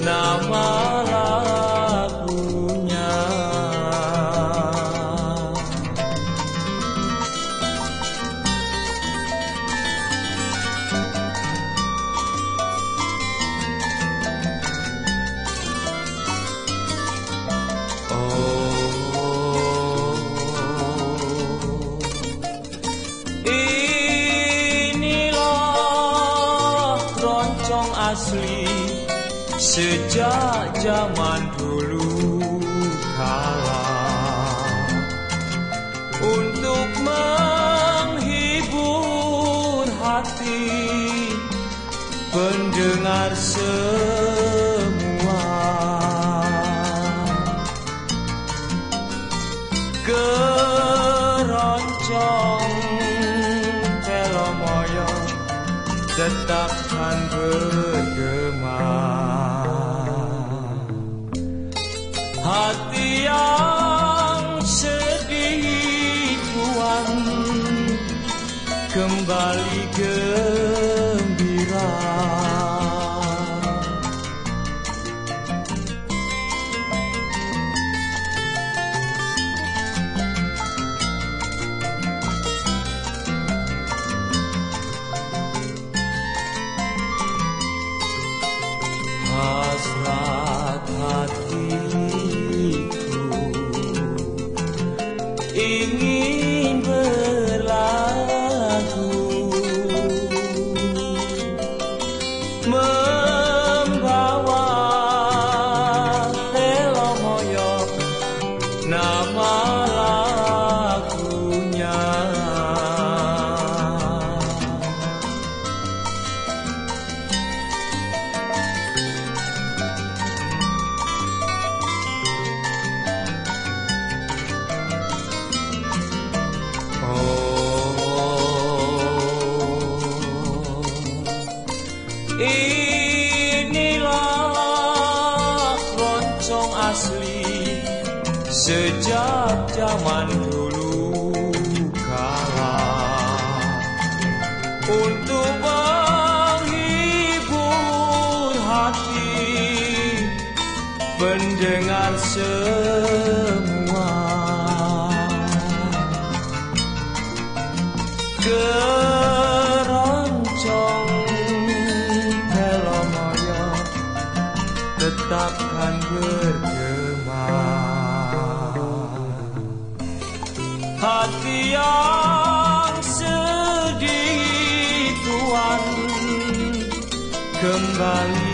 nama lagunya oh. Inilah roncong asli sejak zaman dulu kala untuk menghibur hati pendengar semua. Tetapkan bergema hati ingin berlagu membawa Telomoyo nama asli sejak zaman dulu kala untuk menghibur hati pendengar semua. keroncong tetapkan bergema hati yang sedih tuan kembali